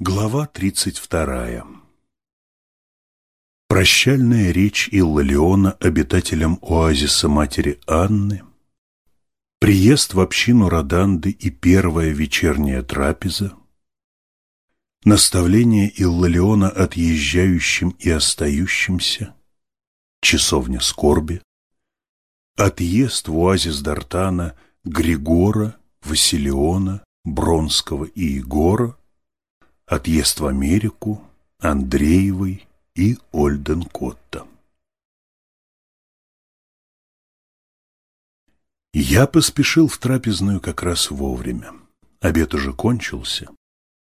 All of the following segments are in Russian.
Глава 32. Прощальная речь Иллалиона обитателям оазиса матери Анны, приезд в общину Роданды и первая вечерняя трапеза, наставление Иллалиона отъезжающим и остающимся, часовня скорби, отъезд в оазис Дартана Григора, Василиона, Бронского и Егора, Отъезд в Америку Андреевой и Ольденкотта. Я поспешил в трапезную как раз вовремя. Обед уже кончился,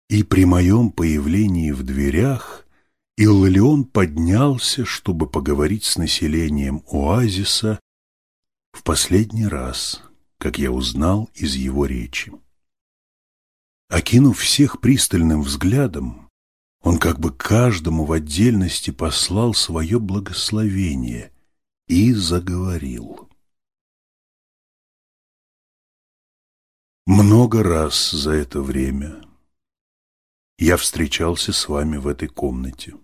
и при моем появлении в дверях Иллион поднялся, чтобы поговорить с населением оазиса в последний раз, как я узнал из его речи. Окинув всех пристальным взглядом, он как бы каждому в отдельности послал свое благословение и заговорил. Много раз за это время я встречался с вами в этой комнате,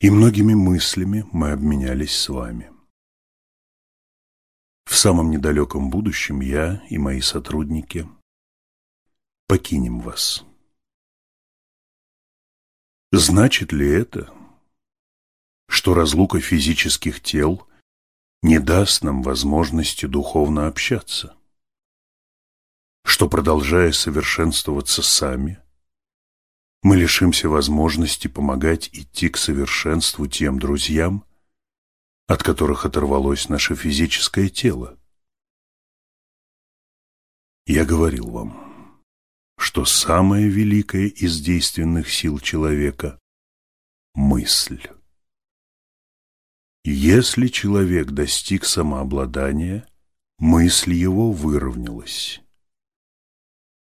и многими мыслями мы обменялись с вами. В самом недалеком будущем я и мои сотрудники – покинем вас. Значит ли это, что разлука физических тел не даст нам возможности духовно общаться? Что, продолжая совершенствоваться сами, мы лишимся возможности помогать идти к совершенству тем друзьям, от которых оторвалось наше физическое тело? Я говорил вам, что самая великая из действенных сил человека – мысль. Если человек достиг самообладания, мысль его выровнялась.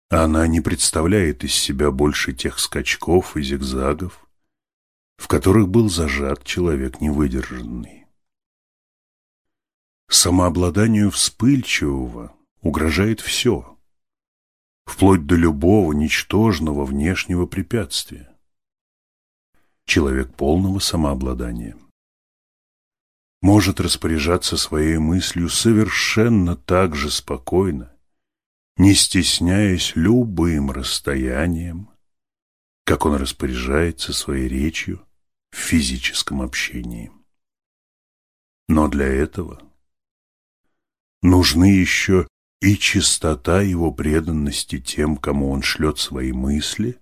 Она не представляет из себя больше тех скачков и зигзагов, в которых был зажат человек невыдержанный. Самообладанию вспыльчивого угрожает все – вплоть до любого ничтожного внешнего препятствия. Человек полного самообладания может распоряжаться своей мыслью совершенно так же спокойно, не стесняясь любым расстоянием, как он распоряжается своей речью в физическом общении. Но для этого нужны еще и чистота его преданности тем, кому он шлет свои мысли,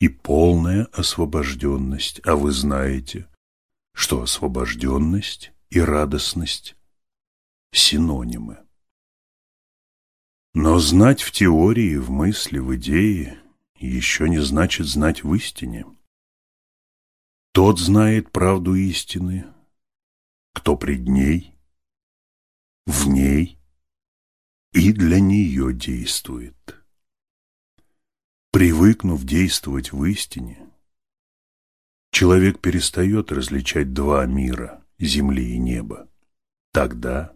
и полная освобожденность. А вы знаете, что освобожденность и радостность – синонимы. Но знать в теории, в мысли, в идее еще не значит знать в истине. Тот знает правду истины, кто пред ней, в ней и для нее действует. Привыкнув действовать в истине, человек перестает различать два мира – земли и неба. Тогда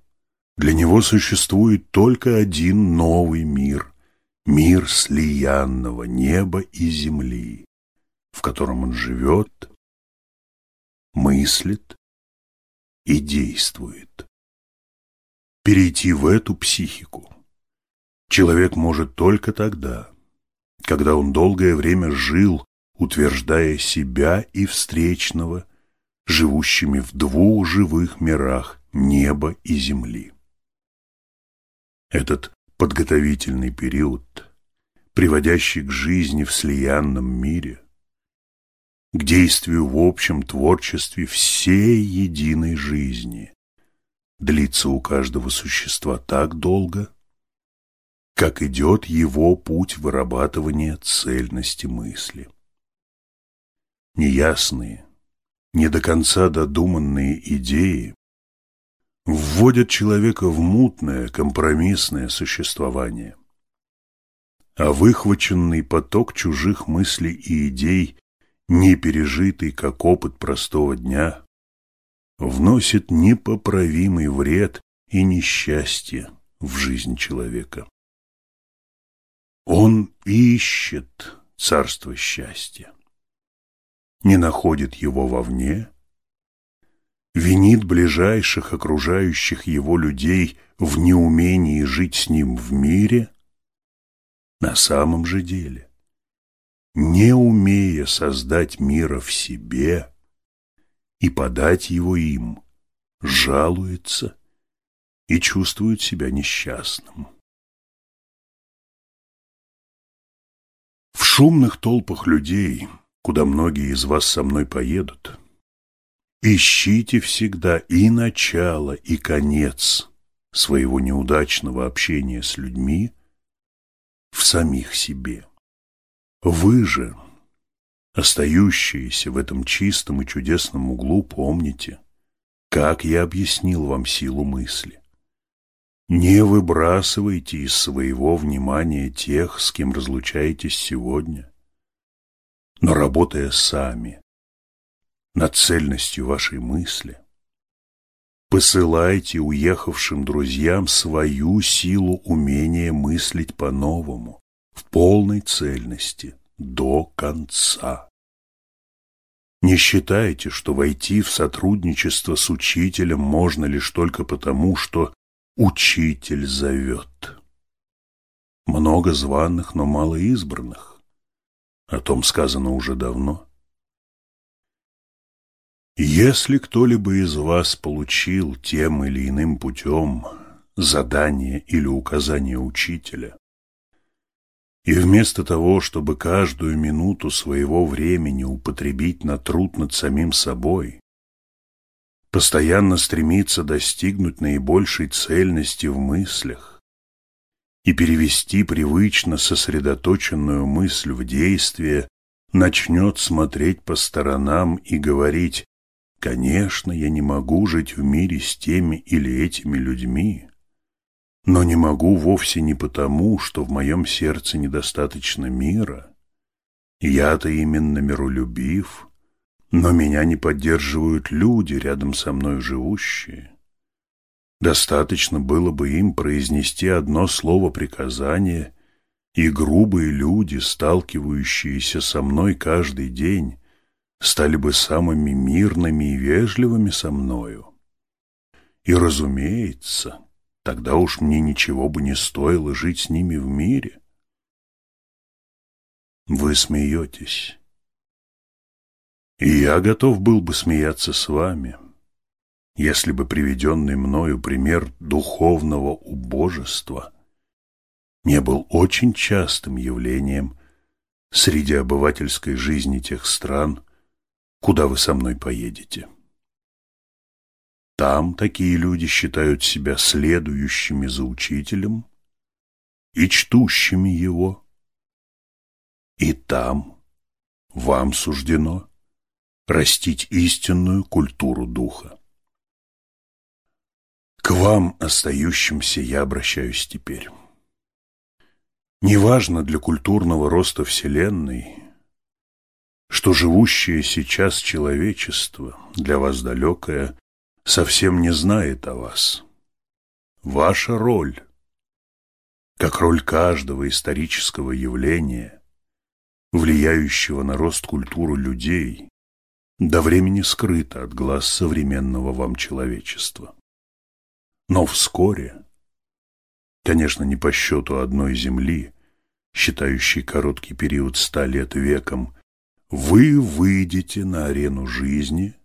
для него существует только один новый мир – мир слиянного неба и земли, в котором он живет, мыслит и действует. Перейти в эту психику человек может только тогда, когда он долгое время жил, утверждая себя и встречного, живущими в двух живых мирах неба и земли. Этот подготовительный период, приводящий к жизни в слиянном мире, к действию в общем творчестве всей единой жизни, длится у каждого существа так долго, как идет его путь вырабатывания цельности мысли. Неясные, не до конца додуманные идеи вводят человека в мутное, компромиссное существование. А выхваченный поток чужих мыслей и идей, не пережитый как опыт простого дня, вносит непоправимый вред и несчастье в жизнь человека. Он ищет царство счастья, не находит его вовне, винит ближайших окружающих его людей в неумении жить с ним в мире, на самом же деле, не умея создать мира в себе и подать его им, жалуется и чувствует себя несчастным. В шумных толпах людей, куда многие из вас со мной поедут, ищите всегда и начало, и конец своего неудачного общения с людьми в самих себе. Вы же, остающиеся в этом чистом и чудесном углу, помните, как я объяснил вам силу мысли. Не выбрасывайте из своего внимания тех, с кем разлучаетесь сегодня, но работая сами над цельностью вашей мысли, посылайте уехавшим друзьям свою силу умения мыслить по-новому, в полной цельности, до конца. Не считайте, что войти в сотрудничество с учителем можно лишь только потому, что Учитель зовет. Много званых, но мало избранных. О том сказано уже давно. Если кто-либо из вас получил тем или иным путем задание или указание учителя, и вместо того, чтобы каждую минуту своего времени употребить на труд над самим собой, постоянно стремиться достигнуть наибольшей цельности в мыслях и перевести привычно сосредоточенную мысль в действие, начнет смотреть по сторонам и говорить «Конечно, я не могу жить в мире с теми или этими людьми, но не могу вовсе не потому, что в моем сердце недостаточно мира. Я-то именно миролюбив, но меня не поддерживают люди, рядом со мной живущие. Достаточно было бы им произнести одно слово приказания, и грубые люди, сталкивающиеся со мной каждый день, стали бы самыми мирными и вежливыми со мною. И, разумеется, тогда уж мне ничего бы не стоило жить с ними в мире. Вы смеетесь. И я готов был бы смеяться с вами, если бы приведенный мною пример духовного убожества не был очень частым явлением среди обывательской жизни тех стран, куда вы со мной поедете. Там такие люди считают себя следующими за учителем и чтущими его. И там вам суждено растить истинную культуру духа. К вам, остающимся, я обращаюсь теперь. Неважно для культурного роста Вселенной, что живущее сейчас человечество, для вас далекое, совсем не знает о вас. Ваша роль, как роль каждого исторического явления, влияющего на рост культуры людей, до времени скрыто от глаз современного вам человечества. Но вскоре, конечно, не по счету одной земли, считающей короткий период ста лет веком, вы выйдете на арену жизни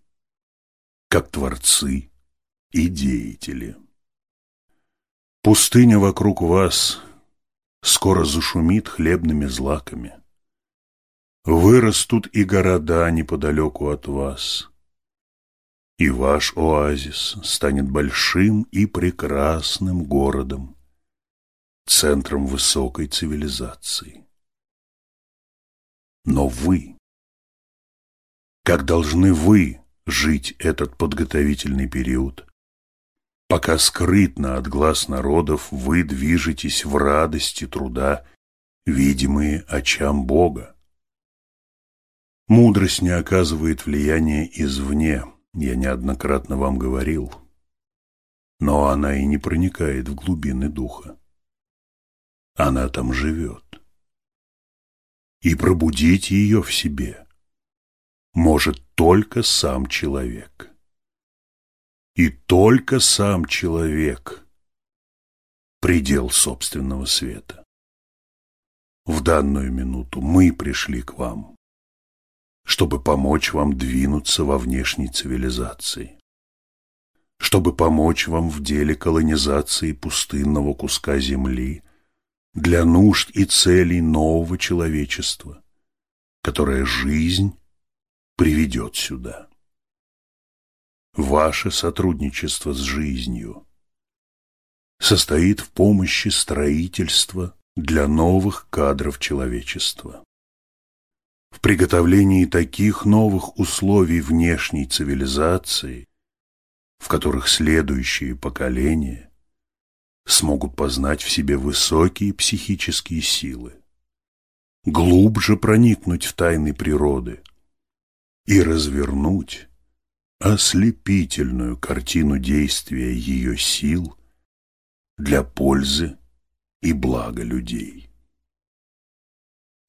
как творцы и деятели. Пустыня вокруг вас скоро зашумит хлебными злаками. Вырастут и города неподалеку от вас, и ваш оазис станет большим и прекрасным городом, центром высокой цивилизации. Но вы, как должны вы жить этот подготовительный период, пока скрытно от глаз народов вы движетесь в радости труда, видимые очам Бога? Мудрость не оказывает влияния извне, я неоднократно вам говорил, но она и не проникает в глубины духа. Она там живет. и пробудить ее в себе может только сам человек. И только сам человек – предел собственного света. В данную минуту мы пришли к вам, чтобы помочь вам двинуться во внешней цивилизации, чтобы помочь вам в деле колонизации пустынного куска земли для нужд и целей нового человечества, которое жизнь приведет сюда. Ваше сотрудничество с жизнью состоит в помощи строительства для новых кадров человечества. В приготовлении таких новых условий внешней цивилизации, в которых следующие поколения смогут познать в себе высокие психические силы, глубже проникнуть в тайны природы и развернуть ослепительную картину действия ее сил для пользы и блага людей.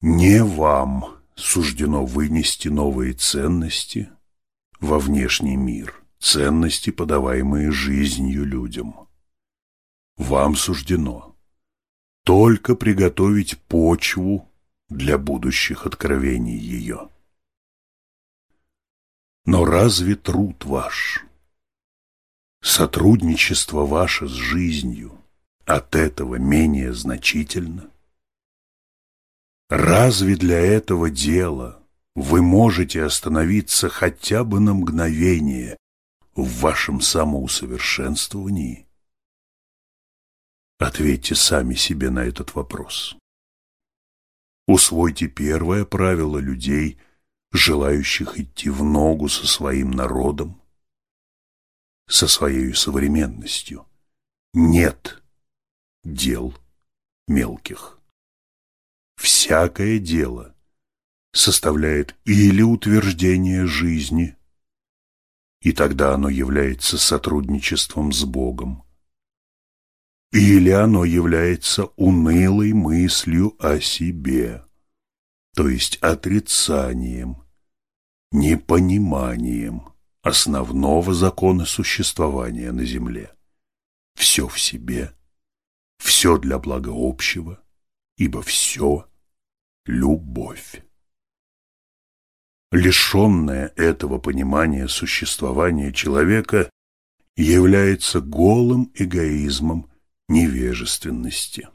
Не вам суждено вынести новые ценности во внешний мир, ценности, подаваемые жизнью людям. Вам суждено только приготовить почву для будущих откровений ее. Но разве труд ваш, сотрудничество ваше с жизнью от этого менее значительно? Разве для этого дела вы можете остановиться хотя бы на мгновение в вашем самоусовершенствовании? Ответьте сами себе на этот вопрос. Усвойте первое правило людей, желающих идти в ногу со своим народом, со своей современностью. Нет дел мелких. Всякое дело составляет или утверждение жизни, и тогда оно является сотрудничеством с Богом, или оно является унылой мыслью о себе, то есть отрицанием, непониманием основного закона существования на земле. Все в себе – все для блага общего, ибо все — любовь. Лишенное этого понимания существования человека является голым эгоизмом невежественности.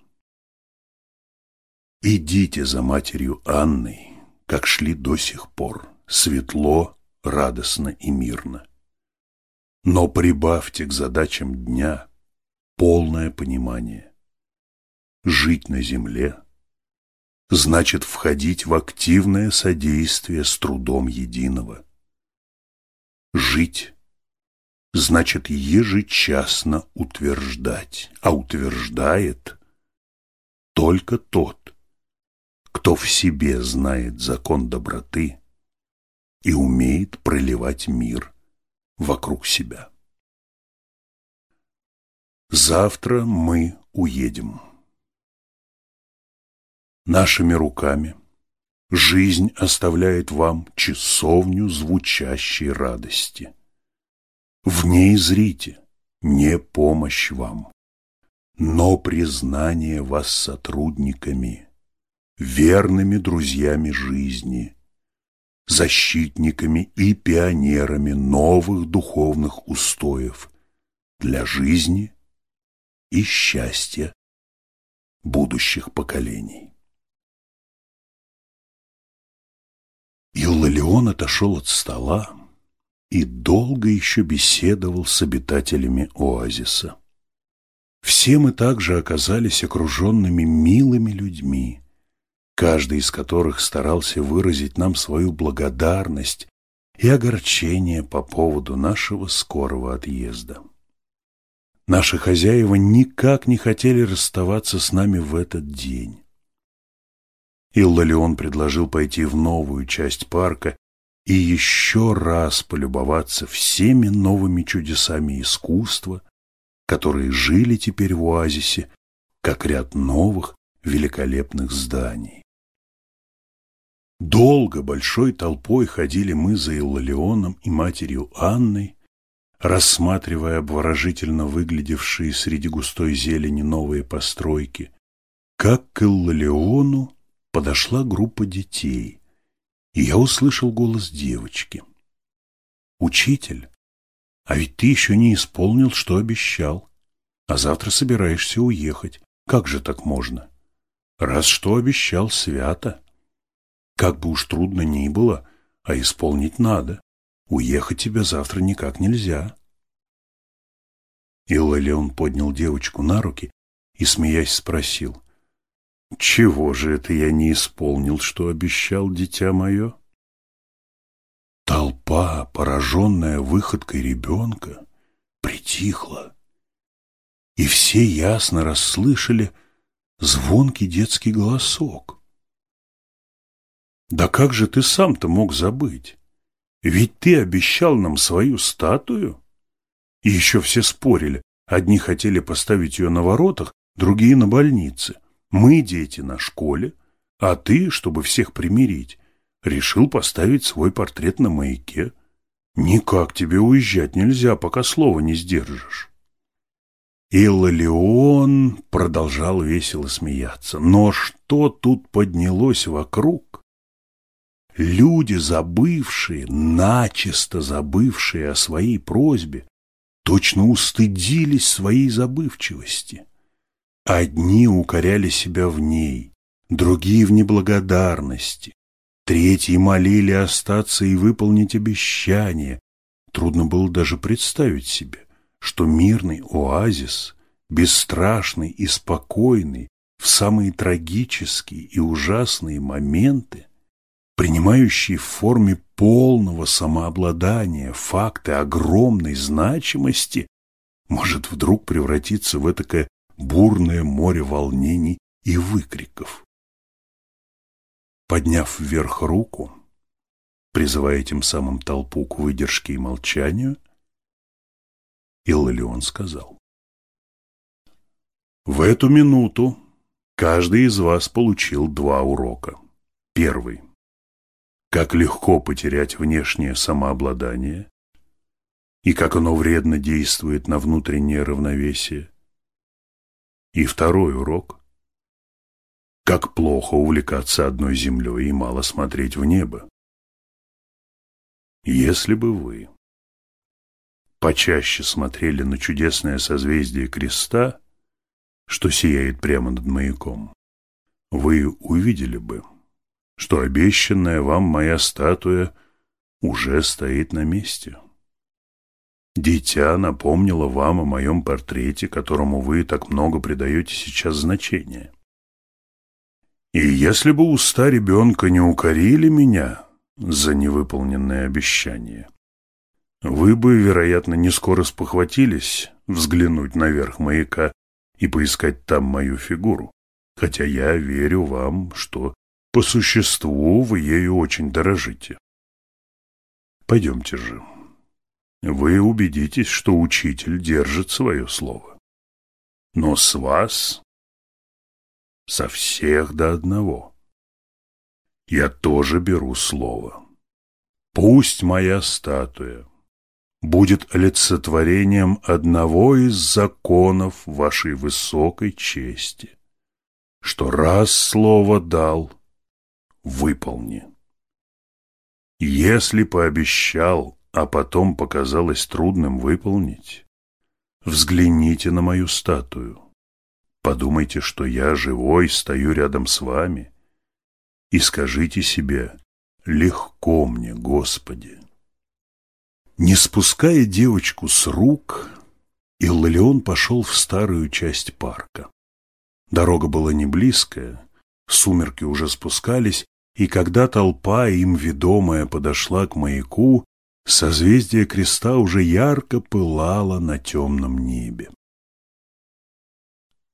Идите за матерью Анной, как шли до сих пор, светло, радостно и мирно. Но прибавьте к задачам дня полное понимание жить на земле значит входить в активное содействие с трудом единого. Жить значит ежечасно утверждать, а утверждает только тот, кто в себе знает закон доброты и умеет проливать мир вокруг себя. Завтра мы уедем. Нашими руками жизнь оставляет вам часовню звучащей радости. В ней зрите не помощь вам, но признание вас сотрудниками, верными друзьями жизни, защитниками и пионерами новых духовных устоев для жизни и счастья будущих поколений. Иллалион отошел от стола и долго еще беседовал с обитателями оазиса. Все мы также оказались окруженными милыми людьми, каждый из которых старался выразить нам свою благодарность и огорчение по поводу нашего скорого отъезда. Наши хозяева никак не хотели расставаться с нами в этот день. Иллалион предложил пойти в новую часть парка и еще раз полюбоваться всеми новыми чудесами искусства, которые жили теперь в оазисе, как ряд новых великолепных зданий. Долго большой толпой ходили мы за Иллалионом и матерью Анной, рассматривая обворожительно выглядевшие среди густой зелени новые постройки, как к Иллалиону подошла группа детей, и я услышал голос девочки. «Учитель, а ведь ты еще не исполнил, что обещал, а завтра собираешься уехать. Как же так можно? Раз что обещал, свято. Как бы уж трудно ни было, а исполнить надо. Уехать тебе завтра никак нельзя. Иллалион поднял девочку на руки и, смеясь, спросил, «Чего же это я не исполнил, что обещал, дитя мое?» Толпа, пораженная выходкой ребенка, притихла, и все ясно расслышали звонкий детский голосок. Да как же ты сам-то мог забыть? Ведь ты обещал нам свою статую. И еще все спорили. Одни хотели поставить ее на воротах, другие на больнице. Мы, дети, на школе, а ты, чтобы всех примирить, решил поставить свой портрет на маяке. Никак тебе уезжать нельзя, пока слова не сдержишь. Иллалион продолжал весело смеяться. Но что тут поднялось вокруг? Люди, забывшие, начисто забывшие о своей просьбе, точно устыдились своей забывчивости. Одни укоряли себя в ней, другие в неблагодарности, третьи молили остаться и выполнить обещание. Трудно было даже представить себе, что мирный оазис, бесстрашный и спокойный в самые трагические и ужасные моменты, принимающий в форме полного самообладания факты огромной значимости, может вдруг превратиться в этакое бурное море волнений и выкриков. Подняв вверх руку, призывая тем самым толпу к выдержке и молчанию, Иллион сказал, «В эту минуту каждый из вас получил два урока. Первый – как легко потерять внешнее самообладание и как оно вредно действует на внутреннее равновесие. И второй урок – как плохо увлекаться одной землей и мало смотреть в небо. Если бы вы почаще смотрели на чудесное созвездие креста, что сияет прямо над маяком, вы увидели бы, что обещанная вам моя статуя уже стоит на месте. Дитя напомнило вам о моем портрете, которому вы так много придаете сейчас значения. И если бы уста ребенка не укорили меня за невыполненное обещание, вы бы, вероятно, не скоро спохватились взглянуть наверх маяка и поискать там мою фигуру, хотя я верю вам, что по существу вы ею очень дорожите. Пойдемте же. Вы убедитесь, что учитель держит свое слово. Но с вас, со всех до одного, я тоже беру слово. Пусть моя статуя будет олицетворением одного из законов вашей высокой чести, что раз слово дал – выполни. Если пообещал, а потом показалось трудным выполнить, взгляните на мою статую. Подумайте, что я живой, стою рядом с вами, и скажите себе «Легко мне, Господи». Не спуская девочку с рук, Иллион пошел в старую часть парка. Дорога была не близкая, сумерки уже спускались, и когда толпа, им ведомая, подошла к маяку, созвездие креста уже ярко пылало на темном небе.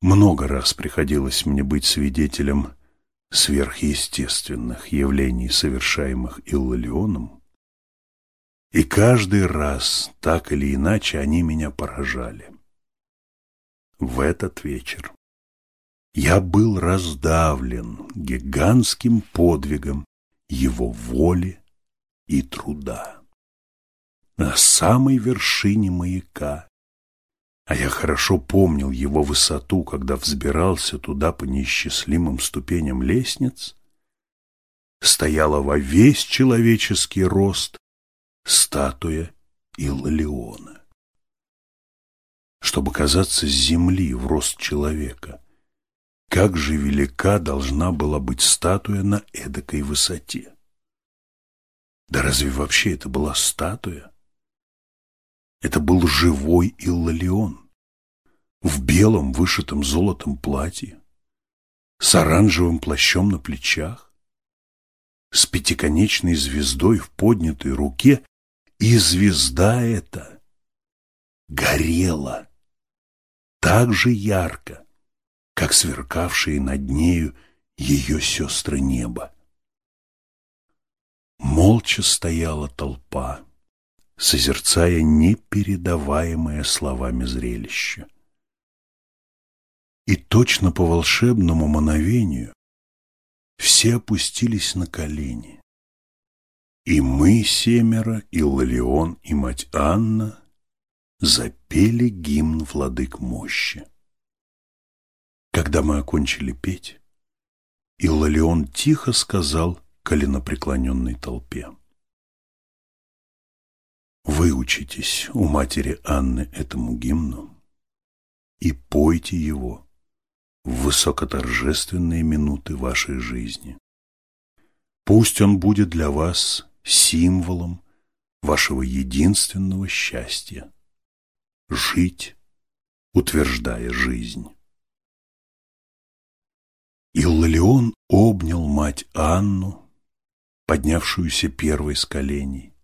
Много раз приходилось мне быть свидетелем сверхъестественных явлений, совершаемых Иллалионом, и каждый раз, так или иначе, они меня поражали. В этот вечер я был раздавлен гигантским подвигом его воли и труда. На самой вершине маяка, а я хорошо помнил его высоту, когда взбирался туда по неисчислимым ступеням лестниц, стояла во весь человеческий рост статуя Иллалиона. Чтобы казаться с земли в рост человека, как же велика должна была быть статуя на эдакой высоте? Да разве вообще это была статуя? Это был живой Иллалион в белом вышитом золотом платье, с оранжевым плащом на плечах, с пятиконечной звездой в поднятой руке, и звезда эта горела так же ярко, как сверкавшие над нею ее сестры неба. Молча стояла толпа, созерцая непередаваемое словами зрелище. И точно по волшебному мановению все опустились на колени. И мы семеро, и Лалион, и мать Анна запели гимн владык мощи. Когда мы окончили петь, Иллалион тихо сказал коленопреклоненной толпе. Вы учитесь у матери Анны этому гимну и пойте его в высокоторжественные минуты вашей жизни. Пусть он будет для вас символом вашего единственного счастья – жить, утверждая жизнь. Иллалион обнял мать Анну, поднявшуюся первой с коленей.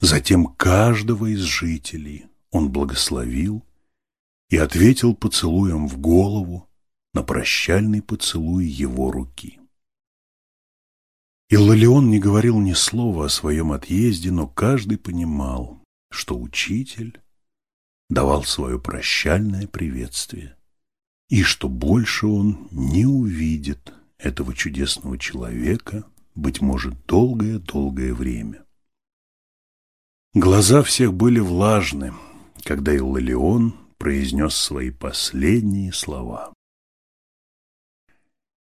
Затем каждого из жителей он благословил и ответил поцелуем в голову на прощальный поцелуй его руки. Иллалион не говорил ни слова о своем отъезде, но каждый понимал, что учитель давал свое прощальное приветствие и что больше он не увидит этого чудесного человека, быть может, долгое-долгое время. Глаза всех были влажны, когда Иллалион произнес свои последние слова.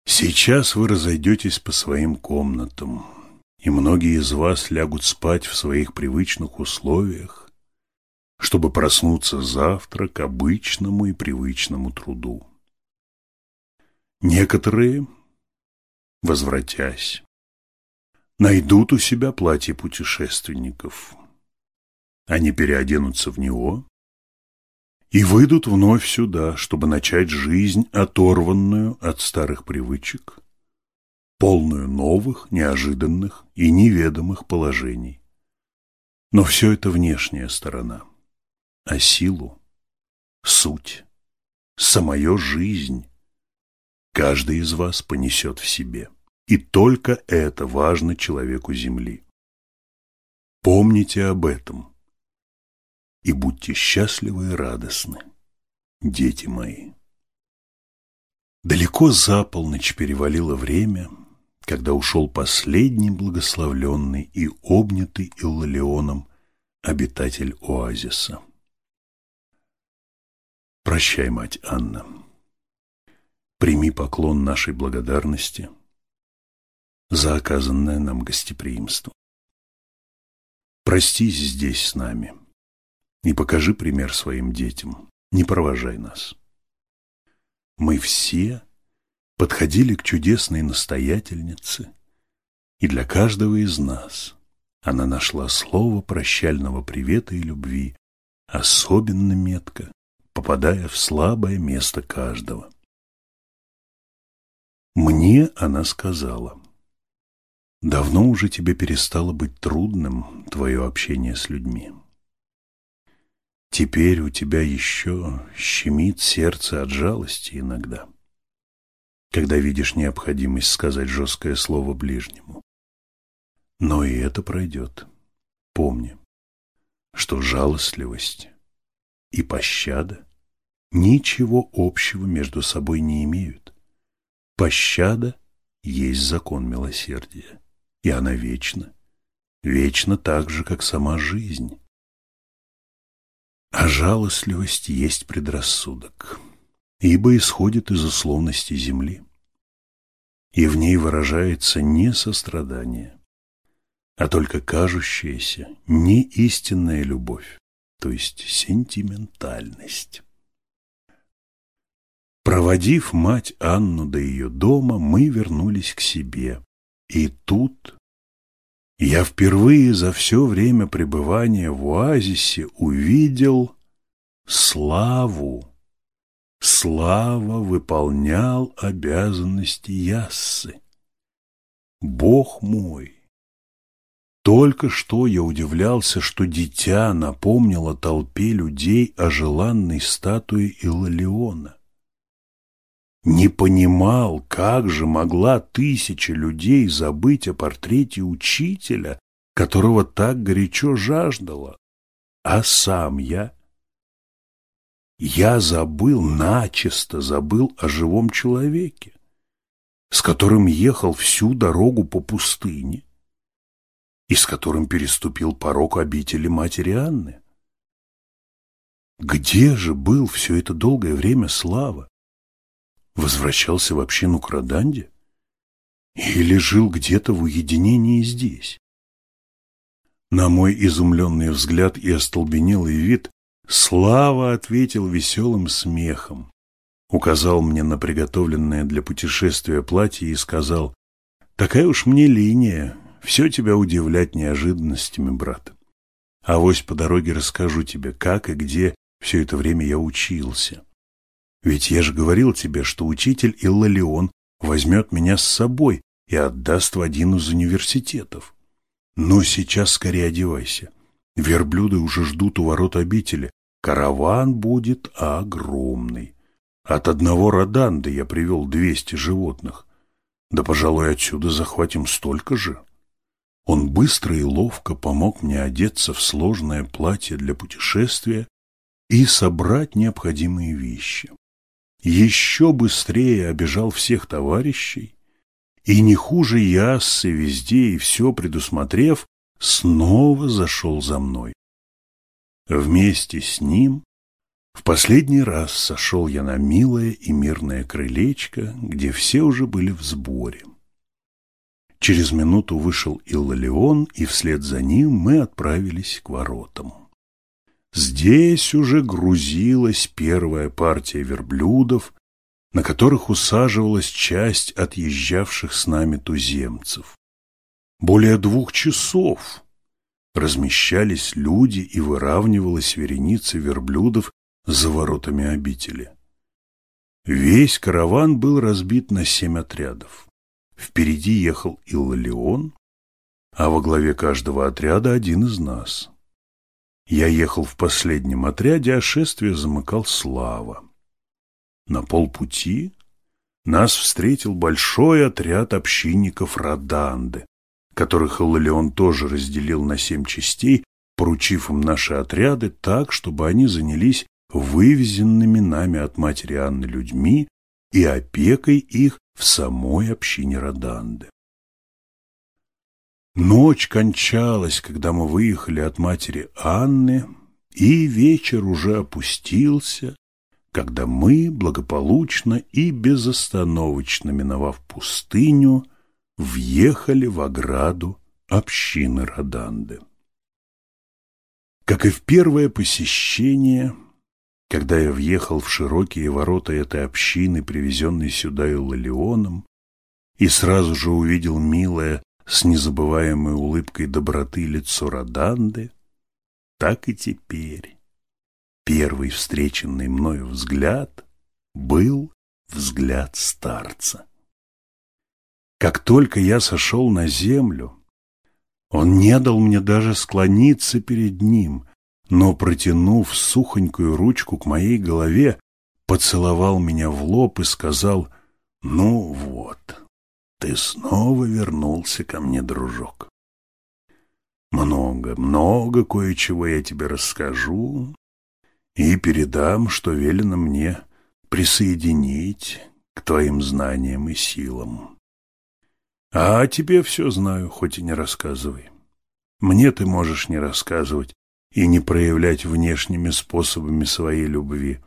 «Сейчас вы разойдетесь по своим комнатам, и многие из вас лягут спать в своих привычных условиях, чтобы проснуться завтра к обычному и привычному труду. Некоторые, возвратясь, найдут у себя платье путешественников. Они переоденутся в него и выйдут вновь сюда, чтобы начать жизнь, оторванную от старых привычек, полную новых, неожиданных и неведомых положений. Но все это внешняя сторона, а силу, суть, самая жизнь каждый из вас понесет в себе. И только это важно человеку Земли. Помните об этом и будьте счастливы и радостны, дети мои. Далеко за полночь перевалило время, когда ушел последний благословленный и обнятый Иллалионом обитатель оазиса. Прощай, мать Анна. Прими поклон нашей благодарности за оказанное нам гостеприимство. Простись здесь с нами и покажи пример своим детям, не провожай нас. Мы все подходили к чудесной настоятельнице, и для каждого из нас она нашла слово прощального привета и любви, особенно метко, попадая в слабое место каждого. Мне она сказала, давно уже тебе перестало быть трудным твое общение с людьми. Теперь у тебя еще щемит сердце от жалости иногда, когда видишь необходимость сказать жесткое слово ближнему. Но и это пройдет. Помни, что жалостливость и пощада ничего общего между собой не имеют. Пощада есть закон милосердия, и она вечна, вечна так же, как сама жизнь. А жалостливость есть предрассудок, ибо исходит из условности земли, и в ней выражается не сострадание, а только кажущаяся неистинная любовь, то есть сентиментальность. Проводив мать Анну до ее дома, мы вернулись к себе. И тут я впервые за все время пребывания в оазисе увидел славу. Слава выполнял обязанности Яссы. Бог мой! Только что я удивлялся, что дитя напомнило толпе людей о желанной статуе Иллалиона не понимал, как же могла тысяча людей забыть о портрете учителя, которого так горячо жаждала. А сам я? Я забыл, начисто забыл о живом человеке, с которым ехал всю дорогу по пустыне и с которым переступил порог обители матери Анны. Где же был все это долгое время Слава? Возвращался в общину к Роданде? Или жил где-то в уединении здесь? На мой изумленный взгляд и остолбенелый вид Слава ответил веселым смехом, указал мне на приготовленное для путешествия платье и сказал, «Такая уж мне линия, все тебя удивлять неожиданностями, брат. Авось по дороге расскажу тебе, как и где все это время я учился. Ведь я же говорил тебе, что учитель Иллалион возьмет меня с собой и отдаст в один из университетов. Но сейчас скорее одевайся. Верблюды уже ждут у ворот обители. Караван будет огромный. От одного Роданды я привел двести животных. Да, пожалуй, отсюда захватим столько же. Он быстро и ловко помог мне одеться в сложное платье для путешествия и собрать необходимые вещи еще быстрее обижал всех товарищей и не хуже Яссы везде и все предусмотрев, снова зашел за мной. Вместе с ним в последний раз сошел я на милое и мирное крылечко, где все уже были в сборе. Через минуту вышел Иллалион, и вслед за ним мы отправились к воротам. Здесь уже грузилась первая партия верблюдов, на которых усаживалась часть отъезжавших с нами туземцев. Более двух часов размещались люди и выравнивалась вереница верблюдов за воротами обители. Весь караван был разбит на семь отрядов. Впереди ехал Иллалион, а во главе каждого отряда один из нас. Я ехал в последнем отряде, а шествие замыкал Слава. На полпути нас встретил большой отряд общинников Роданды, которых Иллион тоже разделил на семь частей, поручив им наши отряды так, чтобы они занялись вывезенными нами от матери Анны людьми и опекой их в самой общине Роданды. Ночь кончалась, когда мы выехали от матери Анны, и вечер уже опустился, когда мы, благополучно и безостановочно миновав пустыню, въехали в ограду общины Роданды. Как и в первое посещение, когда я въехал в широкие ворота этой общины, привезенной сюда Иллалионом, и сразу же увидел милое с незабываемой улыбкой доброты лицо Роданды, так и теперь первый встреченный мною взгляд был взгляд старца. Как только я сошел на землю, он не дал мне даже склониться перед ним, но, протянув сухонькую ручку к моей голове, поцеловал меня в лоб и сказал «Ну вот, ты снова вернулся ко мне, дружок. Много, много кое-чего я тебе расскажу и передам, что велено мне присоединить к твоим знаниям и силам. А тебе все знаю, хоть и не рассказывай. Мне ты можешь не рассказывать и не проявлять внешними способами своей любви.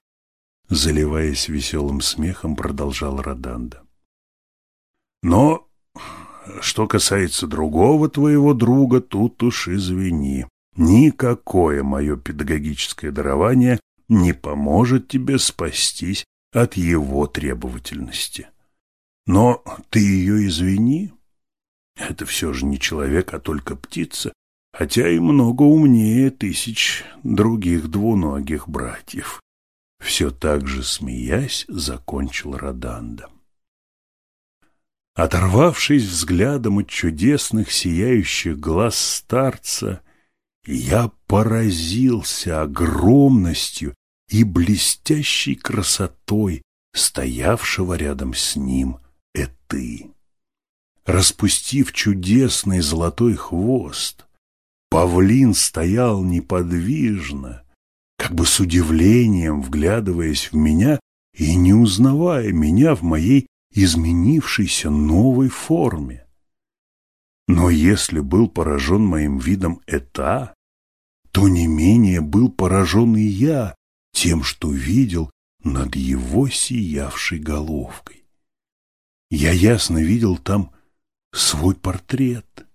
Заливаясь веселым смехом, продолжал Роданда. Но что касается другого твоего друга, тут уж извини. Никакое мое педагогическое дарование не поможет тебе спастись от его требовательности. Но ты ее извини. Это все же не человек, а только птица, хотя и много умнее тысяч других двуногих братьев. Все так же, смеясь, закончил Роданда. Оторвавшись взглядом от чудесных сияющих глаз старца, я поразился огромностью и блестящей красотой стоявшего рядом с ним Эты. Распустив чудесный золотой хвост, павлин стоял неподвижно, как бы с удивлением вглядываясь в меня и не узнавая меня в моей изменившейся новой форме. Но если был поражен моим видом Эта, то не менее был поражен и я тем, что видел над его сиявшей головкой. Я ясно видел там свой портрет,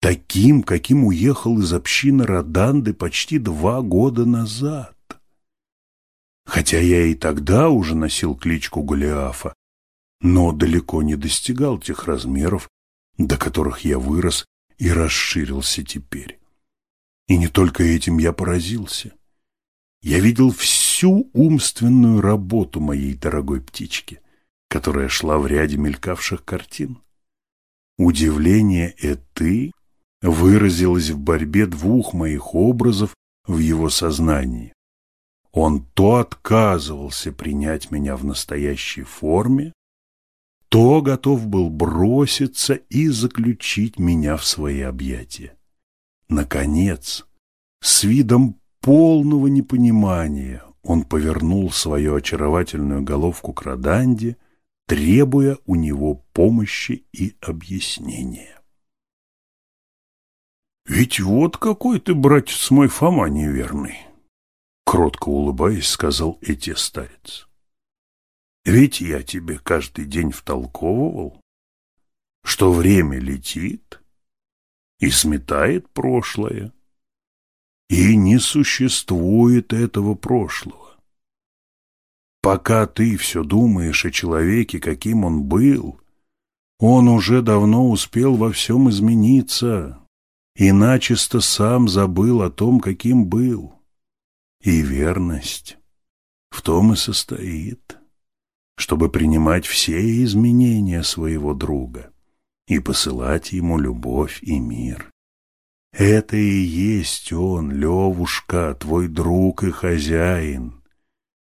таким, каким уехал из общины Роданды почти два года назад. Хотя я и тогда уже носил кличку Голиафа, но далеко не достигал тех размеров, до которых я вырос и расширился теперь. И не только этим я поразился. Я видел всю умственную работу моей дорогой птички, которая шла в ряде мелькавших картин. Удивление Эты выразилось в борьбе двух моих образов в его сознании. Он то отказывался принять меня в настоящей форме, то готов был броситься и заключить меня в свои объятия. Наконец, с видом полного непонимания он повернул свою очаровательную головку к Роданде, требуя у него помощи и объяснения. «Ведь вот какой ты, братец мой, Фома неверный!» Кротко улыбаясь, сказал эти старец. Ведь я тебе каждый день втолковывал, что время летит и сметает прошлое, и не существует этого прошлого. Пока ты все думаешь о человеке, каким он был, он уже давно успел во всем измениться и начисто сам забыл о том, каким был. И верность в том и состоит, чтобы принимать все изменения своего друга и посылать ему любовь и мир. Это и есть он, Левушка, твой друг и хозяин.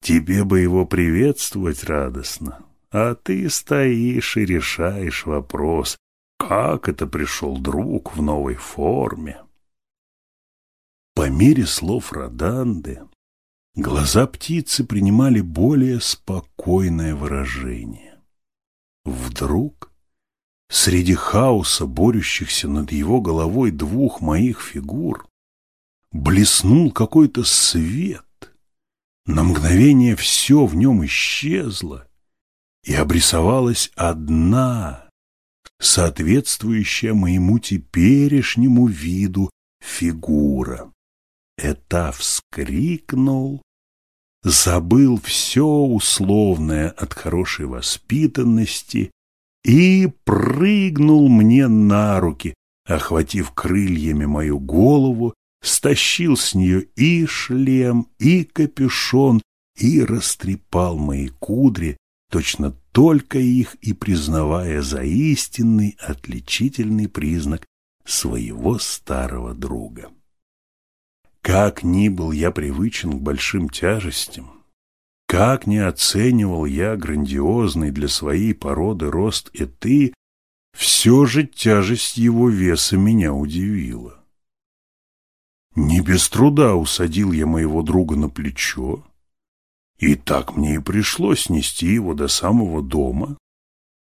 Тебе бы его приветствовать радостно, а ты стоишь и решаешь вопрос, как это пришел друг в новой форме. По мере слов Роданды Глаза птицы принимали более спокойное выражение. Вдруг, среди хаоса, борющихся над его головой двух моих фигур, блеснул какой-то свет. На мгновение все в нем исчезло, и обрисовалась одна, соответствующая моему теперешнему виду фигура. Это вскрикнул, забыл все условное от хорошей воспитанности и прыгнул мне на руки, охватив крыльями мою голову, стащил с нее и шлем, и капюшон, и растрепал мои кудри, точно только их и признавая за истинный отличительный признак своего старого друга. Как ни был я привычен к большим тяжестям, как не оценивал я грандиозный для своей породы рост Эты, все же тяжесть его веса меня удивила. Не без труда усадил я моего друга на плечо, и так мне и пришлось нести его до самого дома,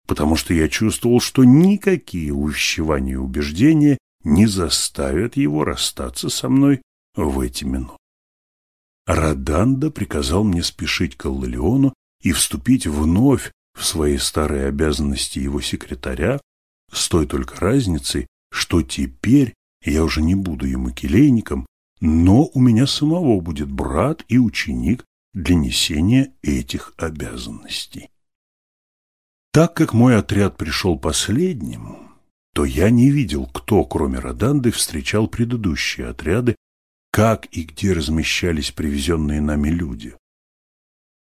потому что я чувствовал, что никакие увещевания и убеждения не заставят его расстаться со мной в эти минуты. Роданда приказал мне спешить к Аллалиону и вступить вновь в свои старые обязанности его секретаря, с той только разницей, что теперь я уже не буду ему келейником, но у меня самого будет брат и ученик для несения этих обязанностей. Так как мой отряд пришел последним, то я не видел, кто, кроме Роданды, встречал предыдущие отряды как и где размещались привезенные нами люди.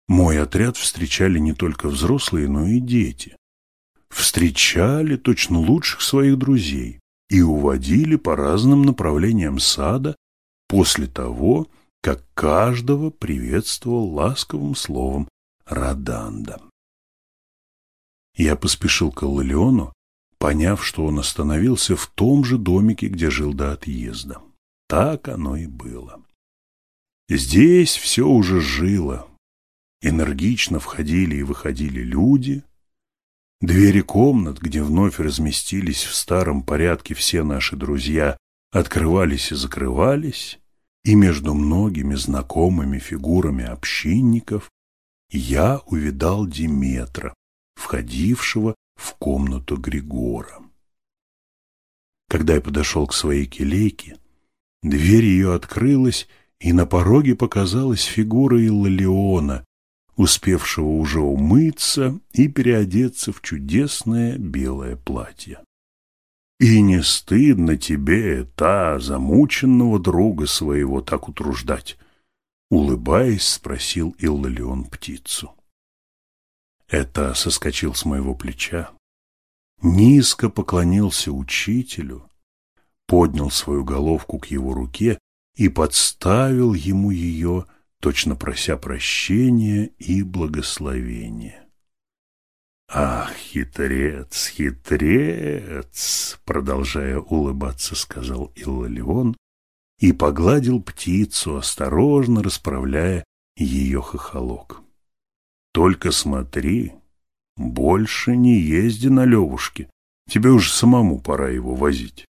Мой отряд встречали не только взрослые, но и дети. Встречали точно лучших своих друзей и уводили по разным направлениям сада после того, как каждого приветствовал ласковым словом Раданда. Я поспешил к Аллиону, поняв, что он остановился в том же домике, где жил до отъезда. Так оно и было. Здесь все уже жило. Энергично входили и выходили люди. Двери комнат, где вновь разместились в старом порядке все наши друзья, открывались и закрывались, и между многими знакомыми фигурами общинников я увидал Диметра, входившего в комнату Григора. Когда я подошел к своей келейке, Дверь ее открылась, и на пороге показалась фигура Иллалиона, успевшего уже умыться и переодеться в чудесное белое платье. «И не стыдно тебе, та, замученного друга своего, так утруждать?» Улыбаясь, спросил Иллалион птицу. Это соскочил с моего плеча, низко поклонился учителю поднял свою головку к его руке и подставил ему ее, точно прося прощения и благословения. «Ах, хитрец, хитрец!» Продолжая улыбаться, сказал Иллалион и погладил птицу, осторожно расправляя ее хохолок. «Только смотри, больше не езди на Левушке, тебе уже самому пора его возить»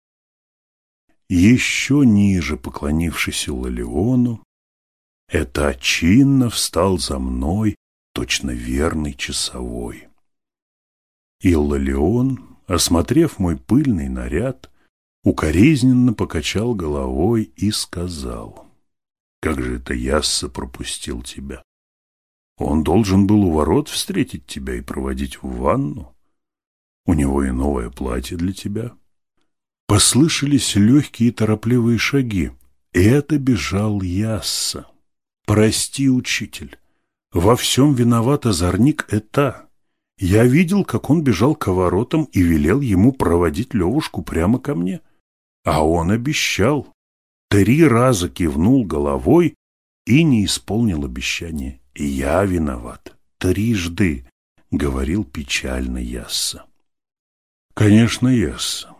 еще ниже поклонившись Лалеону, это чинно встал за мной точно верный часовой. Иллалион, осмотрев мой пыльный наряд, укоризненно покачал головой и сказал, «Как же это Ясса пропустил тебя? Он должен был у ворот встретить тебя и проводить в ванну. У него и новое платье для тебя, Послышались легкие торопливые шаги. Это бежал Ясса. «Прости, учитель, во всем виноват озорник это. Я видел, как он бежал к воротам и велел ему проводить Левушку прямо ко мне. А он обещал. Три раза кивнул головой и не исполнил обещание. Я виноват. Трижды, — говорил печально Ясса. Конечно, Ясса.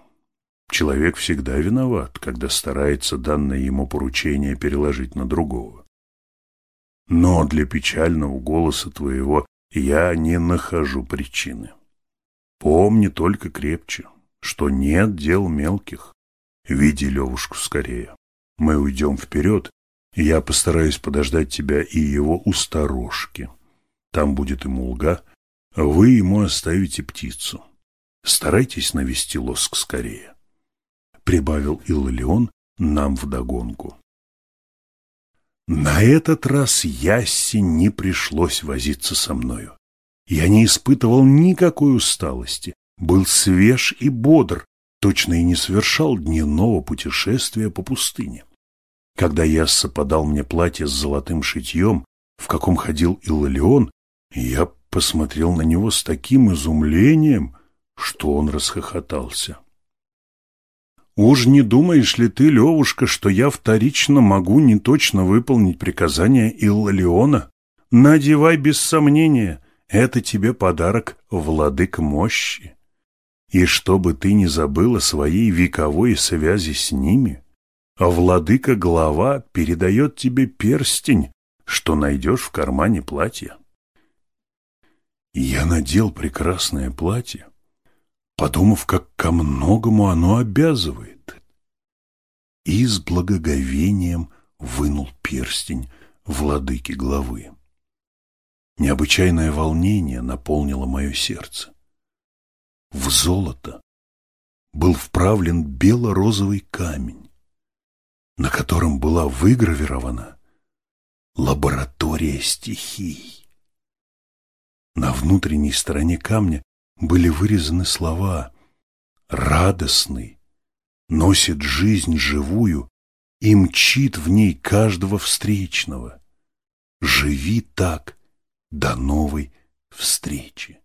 Человек всегда виноват, когда старается данное ему поручение переложить на другого. Но для печального голоса твоего я не нахожу причины. Помни только крепче, что нет дел мелких. Види Левушку скорее. Мы уйдем вперед, и я постараюсь подождать тебя и его у сторожки. Там будет ему лга, а вы ему оставите птицу. Старайтесь навести лоск скорее прибавил Иллион нам вдогонку. На этот раз Ясси не пришлось возиться со мною. Я не испытывал никакой усталости, был свеж и бодр, точно и не совершал дневного путешествия по пустыне. Когда Ясса подал мне платье с золотым шитьем, в каком ходил Иллион, я посмотрел на него с таким изумлением, что он расхохотался. Уж не думаешь ли ты, Левушка, что я вторично могу не точно выполнить приказания Иллалиона? Надевай без сомнения, это тебе подарок владык мощи. И чтобы ты не забыла своей вековой связи с ними, а владыка-глава передает тебе перстень, что найдешь в кармане платья. Я надел прекрасное платье, подумав, как ко многому оно обязывает, и с благоговением вынул перстень владыки главы. Необычайное волнение наполнило мое сердце. В золото был вправлен бело-розовый камень, на котором была выгравирована лаборатория стихий. На внутренней стороне камня были вырезаны слова «радостный», «носит жизнь живую и мчит в ней каждого встречного». «Живи так до новой встречи».